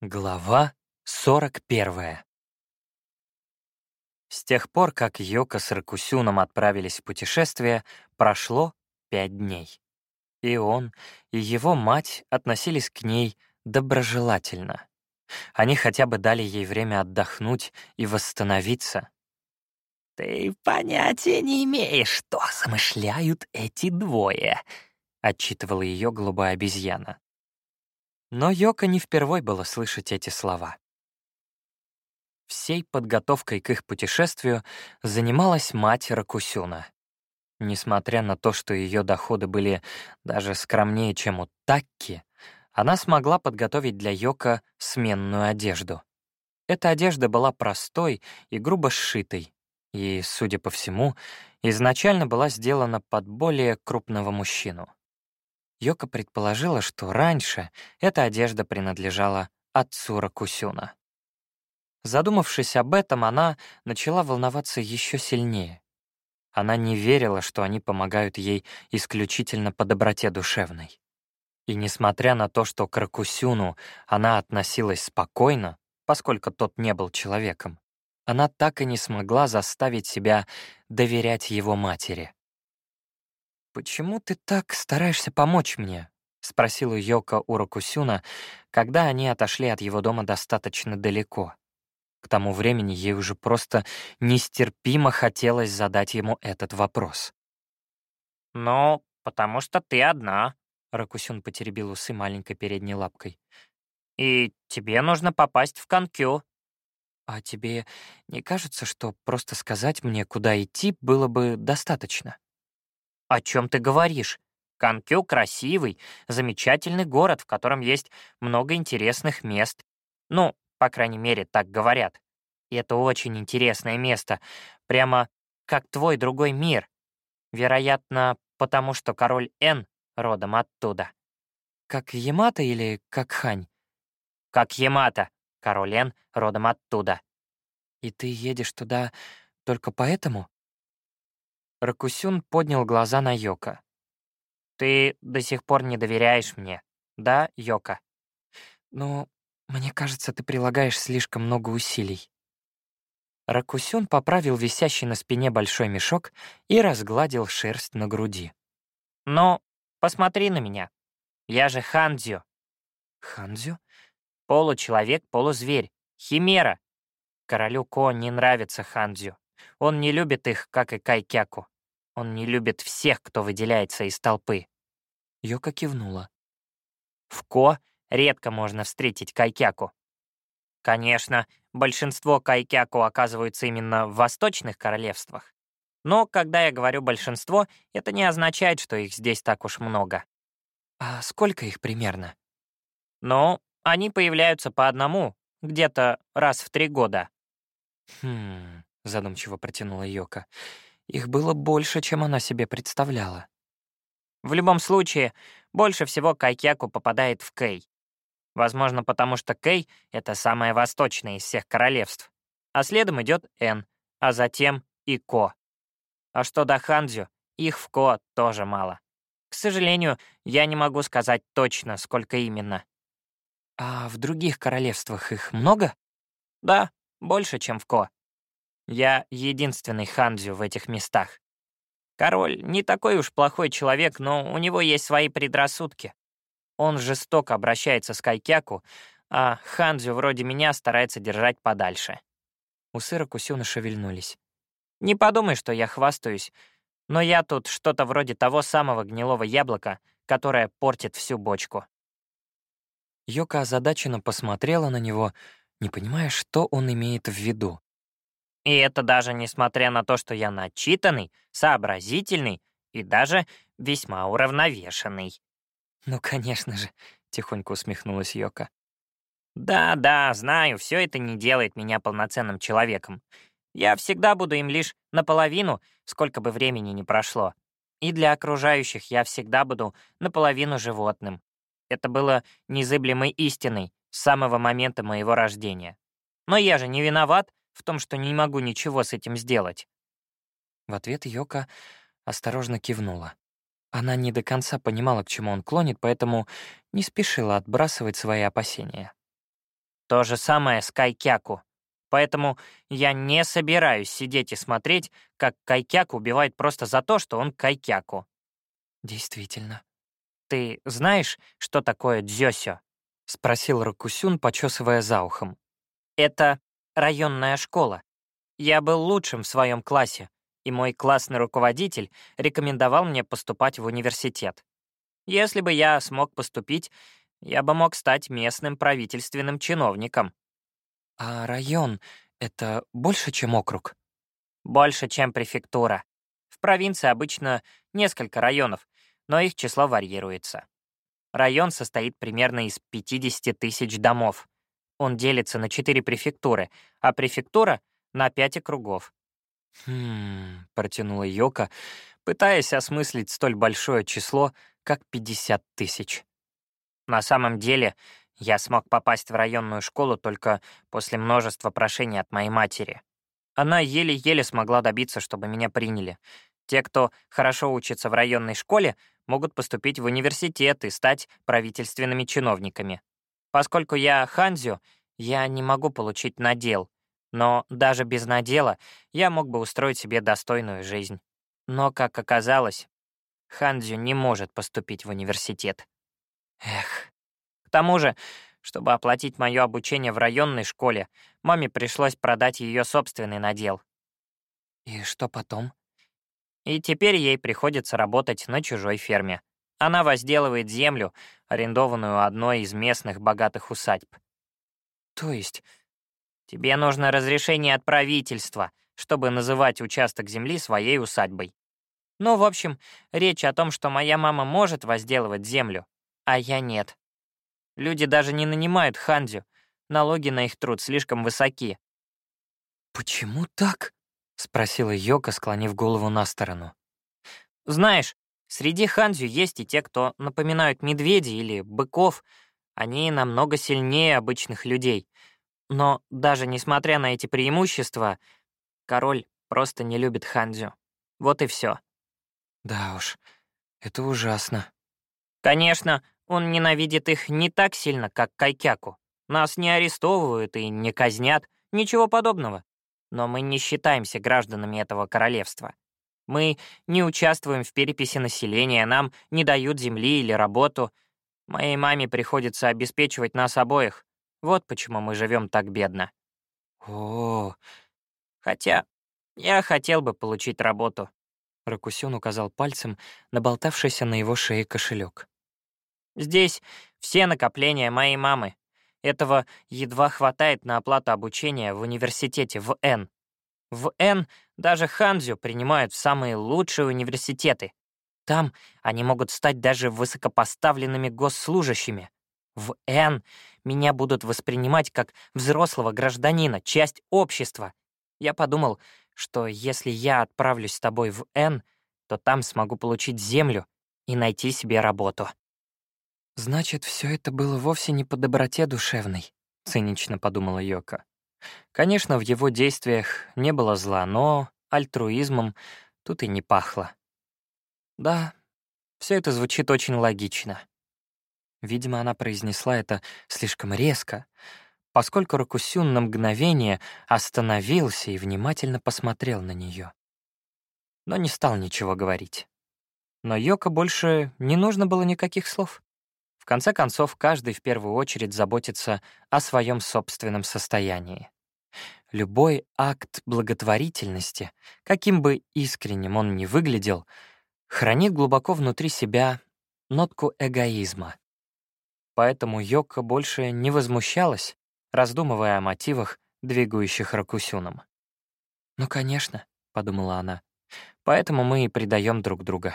Глава 41 С тех пор, как Йока с Ракусюном отправились в путешествие, прошло пять дней. И он, и его мать относились к ней доброжелательно. Они хотя бы дали ей время отдохнуть и восстановиться. «Ты понятия не имеешь, что замышляют эти двое», — отчитывала ее голубая обезьяна. Но Йока не впервой было слышать эти слова. Всей подготовкой к их путешествию занималась мать Ракусюна. Несмотря на то, что ее доходы были даже скромнее, чем у Такки, она смогла подготовить для Йока сменную одежду. Эта одежда была простой и грубо сшитой, и, судя по всему, изначально была сделана под более крупного мужчину. Йока предположила, что раньше эта одежда принадлежала отцу Ракусюна. Задумавшись об этом, она начала волноваться еще сильнее. Она не верила, что они помогают ей исключительно по доброте душевной. И несмотря на то, что к Ракусюну она относилась спокойно, поскольку тот не был человеком, она так и не смогла заставить себя доверять его матери. «Почему ты так стараешься помочь мне?» — спросила Йока у Рокусюна, когда они отошли от его дома достаточно далеко. К тому времени ей уже просто нестерпимо хотелось задать ему этот вопрос. «Ну, потому что ты одна», — Рокусюн потеребил усы маленькой передней лапкой. «И тебе нужно попасть в Канкю». «А тебе не кажется, что просто сказать мне, куда идти, было бы достаточно?» «О чем ты говоришь? Канкю — красивый, замечательный город, в котором есть много интересных мест. Ну, по крайней мере, так говорят. И это очень интересное место, прямо как твой другой мир. Вероятно, потому что король Н родом оттуда. Как Ямато или как Хань? Как Ямато. Король Н родом оттуда. И ты едешь туда только поэтому? Ракусюн поднял глаза на Йока. «Ты до сих пор не доверяешь мне, да, Йока?» «Ну, мне кажется, ты прилагаешь слишком много усилий». Ракусюн поправил висящий на спине большой мешок и разгладил шерсть на груди. «Ну, посмотри на меня. Я же Хандзю». «Хандзю?» «Получеловек, полузверь. Химера. Королю Ко не нравится Хандзю. Он не любит их, как и Кайкяку. Он не любит всех, кто выделяется из толпы. Йока кивнула. В Ко редко можно встретить Кайкяку. Конечно, большинство Кайкяку оказываются именно в восточных королевствах. Но когда я говорю «большинство», это не означает, что их здесь так уж много. А сколько их примерно? Ну, они появляются по одному, где-то раз в три года. Хм, — задумчиво протянула Йока. «Их было больше, чем она себе представляла». В любом случае, больше всего Кайкяку попадает в Кэй. Возможно, потому что Кэй — это самое восточное из всех королевств. А следом идет Н, а затем и Ко. А что до Ханзю, их в Ко тоже мало. К сожалению, я не могу сказать точно, сколько именно. А в других королевствах их много? Да, больше, чем в Ко. Я единственный ханзю в этих местах. Король не такой уж плохой человек, но у него есть свои предрассудки. Он жестоко обращается с Кайкяку, а ханзю вроде меня старается держать подальше. Усы Ракусюна шевельнулись. Не подумай, что я хвастаюсь, но я тут что-то вроде того самого гнилого яблока, которое портит всю бочку. Йока озадаченно посмотрела на него, не понимая, что он имеет в виду. И это даже несмотря на то, что я начитанный, сообразительный и даже весьма уравновешенный. «Ну, конечно же», — тихонько усмехнулась Йока. «Да-да, знаю, все это не делает меня полноценным человеком. Я всегда буду им лишь наполовину, сколько бы времени ни прошло. И для окружающих я всегда буду наполовину животным. Это было незыблемой истиной с самого момента моего рождения. Но я же не виноват, в том, что не могу ничего с этим сделать». В ответ Йока осторожно кивнула. Она не до конца понимала, к чему он клонит, поэтому не спешила отбрасывать свои опасения. То же самое с Кайкяку. Поэтому я не собираюсь сидеть и смотреть, как Кайкяку убивает просто за то, что он Кайкяку. Действительно. Ты знаешь, что такое дзёсё? Спросил Ракусюн, почесывая за ухом. Это районная школа. Я был лучшим в своем классе, и мой классный руководитель рекомендовал мне поступать в университет. Если бы я смог поступить, я бы мог стать местным правительственным чиновником. А район — это больше, чем округ? Больше, чем префектура. В провинции обычно несколько районов, но их число варьируется. Район состоит примерно из 50 тысяч домов. Он делится на 4 префектуры, а префектура — на 5 округов. «Хм...» — протянула Йока, пытаясь осмыслить столь большое число, как 50 тысяч. На самом деле, я смог попасть в районную школу только после множества прошений от моей матери. Она еле-еле смогла добиться, чтобы меня приняли. Те, кто хорошо учится в районной школе, могут поступить в университет и стать правительственными чиновниками. Поскольку я ханзю, я не могу получить надел, но даже без надела я мог бы устроить себе достойную жизнь. Но, как оказалось, Ханзю не может поступить в университет. Эх. К тому же, чтобы оплатить мое обучение в районной школе, маме пришлось продать ее собственный надел. И что потом? И теперь ей приходится работать на чужой ферме. Она возделывает землю, арендованную одной из местных богатых усадьб. То есть? Тебе нужно разрешение от правительства, чтобы называть участок земли своей усадьбой. Ну, в общем, речь о том, что моя мама может возделывать землю, а я нет. Люди даже не нанимают хандзю, налоги на их труд слишком высоки. «Почему так?» — спросила Йока, склонив голову на сторону. «Знаешь, среди хандзю есть и те, кто напоминают медведей или быков. Они намного сильнее обычных людей. Но даже несмотря на эти преимущества, король просто не любит хандзю. Вот и все. Да уж, это ужасно. Конечно, он ненавидит их не так сильно, как Кайкяку. Нас не арестовывают и не казнят, ничего подобного. Но мы не считаемся гражданами этого королевства. Мы не участвуем в переписи населения, нам не дают земли или работу. Моей маме приходится обеспечивать нас обоих. Вот почему мы живем так бедно. О, Хотя я хотел бы получить работу. Ракусюн указал пальцем на болтавшийся на его шее кошелек. Здесь все накопления моей мамы. Этого едва хватает на оплату обучения в университете в Н. В Н даже ханзю принимают в самые лучшие университеты. Там они могут стать даже высокопоставленными госслужащими. В Н меня будут воспринимать как взрослого гражданина, часть общества. Я подумал, что если я отправлюсь с тобой в Н, то там смогу получить землю и найти себе работу. «Значит, все это было вовсе не по доброте душевной», — цинично подумала Йока. Конечно, в его действиях не было зла, но альтруизмом тут и не пахло. Да, все это звучит очень логично. Видимо, она произнесла это слишком резко, поскольку Рокусюн на мгновение остановился и внимательно посмотрел на нее. Но не стал ничего говорить. Но Йока больше не нужно было никаких слов конце концов, каждый в первую очередь заботится о своем собственном состоянии. Любой акт благотворительности, каким бы искренним он ни выглядел, хранит глубоко внутри себя нотку эгоизма. Поэтому Йока больше не возмущалась, раздумывая о мотивах, двигающих Ракусюном. «Ну, конечно», — подумала она, — «поэтому мы и предаем друг друга».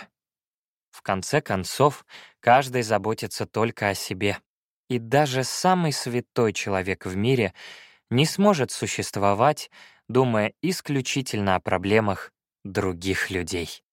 В конце концов, каждый заботится только о себе. И даже самый святой человек в мире не сможет существовать, думая исключительно о проблемах других людей.